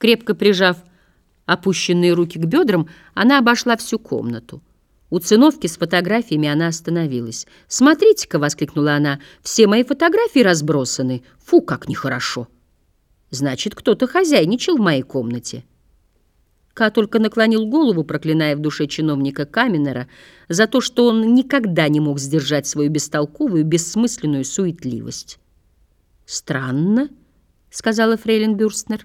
Крепко прижав опущенные руки к бедрам, она обошла всю комнату. У циновки с фотографиями она остановилась. «Смотрите-ка!» — воскликнула она. «Все мои фотографии разбросаны. Фу, как нехорошо!» «Значит, кто-то хозяйничал в моей комнате». Ка только наклонил голову, проклиная в душе чиновника Каменера за то, что он никогда не мог сдержать свою бестолковую, бессмысленную суетливость. «Странно», — сказала фрейлин Бюрстнер.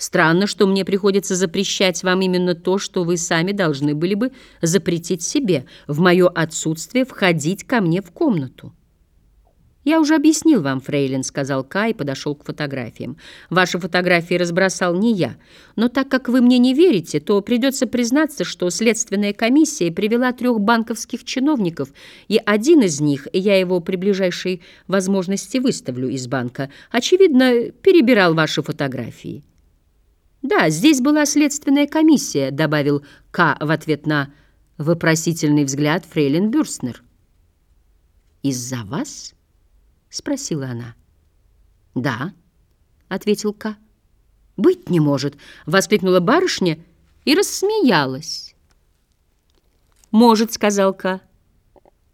«Странно, что мне приходится запрещать вам именно то, что вы сами должны были бы запретить себе, в мое отсутствие входить ко мне в комнату». «Я уже объяснил вам, фрейлин», — сказал Кай и подошел к фотографиям. «Ваши фотографии разбросал не я. Но так как вы мне не верите, то придется признаться, что следственная комиссия привела трех банковских чиновников, и один из них, я его при ближайшей возможности выставлю из банка, очевидно, перебирал ваши фотографии». «Да, здесь была следственная комиссия», — добавил К в ответ на вопросительный взгляд фрейлин Бюрстнер. «Из-за вас?» — спросила она. «Да», — ответил Ка. «Быть не может!» — воскликнула барышня и рассмеялась. «Может», — сказал Ка.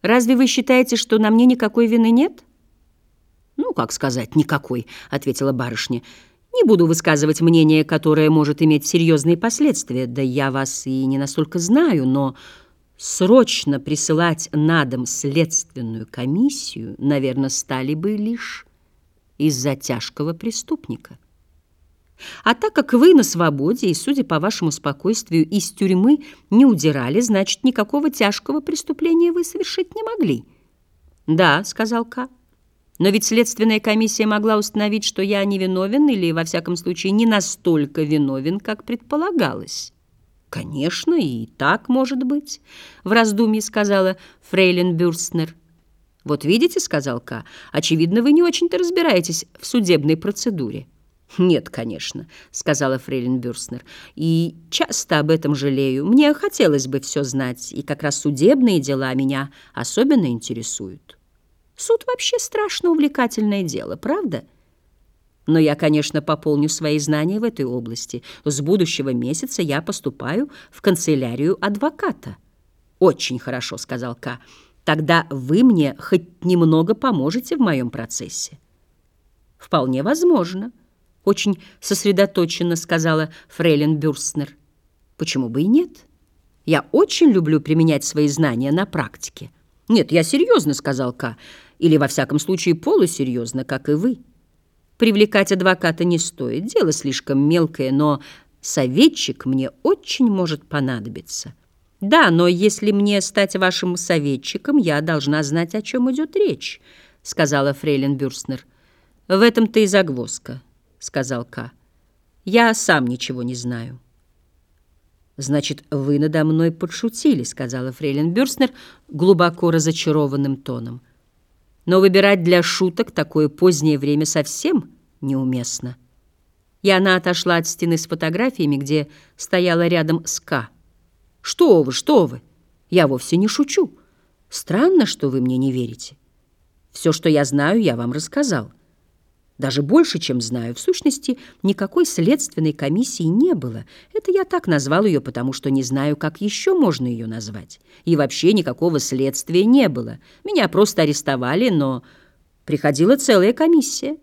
«Разве вы считаете, что на мне никакой вины нет?» «Ну, как сказать, никакой», — ответила барышня. «Не буду высказывать мнение, которое может иметь серьезные последствия. Да я вас и не настолько знаю, но...» срочно присылать на дом следственную комиссию, наверное, стали бы лишь из-за тяжкого преступника. А так как вы на свободе и, судя по вашему спокойствию, из тюрьмы не удирали, значит, никакого тяжкого преступления вы совершить не могли. «Да», — сказал К. «Но ведь следственная комиссия могла установить, что я невиновен или, во всяком случае, не настолько виновен, как предполагалось». «Конечно, и так может быть», — в раздумье сказала фрейлин Бюрстнер. «Вот видите», — сказал Ка, — «очевидно, вы не очень-то разбираетесь в судебной процедуре». «Нет, конечно», — сказала фрейлин Бюрстнер, — «и часто об этом жалею. Мне хотелось бы все знать, и как раз судебные дела меня особенно интересуют. Суд вообще страшно увлекательное дело, правда?» Но я, конечно, пополню свои знания в этой области. С будущего месяца я поступаю в канцелярию адвоката. Очень хорошо, сказал К. Тогда вы мне хоть немного поможете в моем процессе. Вполне возможно, очень сосредоточенно сказала фрейлин Бюрстнер. Почему бы и нет? Я очень люблю применять свои знания на практике. Нет, я серьезно, сказал К. Или, во всяком случае, полусерьезно, как и вы. Привлекать адвоката не стоит, дело слишком мелкое, но советчик мне очень может понадобиться. Да, но если мне стать вашим советчиком, я должна знать, о чем идет речь, сказала фрейлин Бюрстнер. В этом-то и загвоздка, сказал К. Я сам ничего не знаю. «Значит, вы надо мной подшутили», — сказала фрейлин Бюрстнер глубоко разочарованным тоном. Но выбирать для шуток такое позднее время совсем неуместно. И она отошла от стены с фотографиями, где стояла рядом с. «Что вы, что вы? Я вовсе не шучу. Странно, что вы мне не верите. Все, что я знаю, я вам рассказал. Даже больше, чем знаю. В сущности, никакой следственной комиссии не было. Это я так назвал ее, потому что не знаю, как еще можно ее назвать. И вообще никакого следствия не было. Меня просто арестовали, но приходила целая комиссия.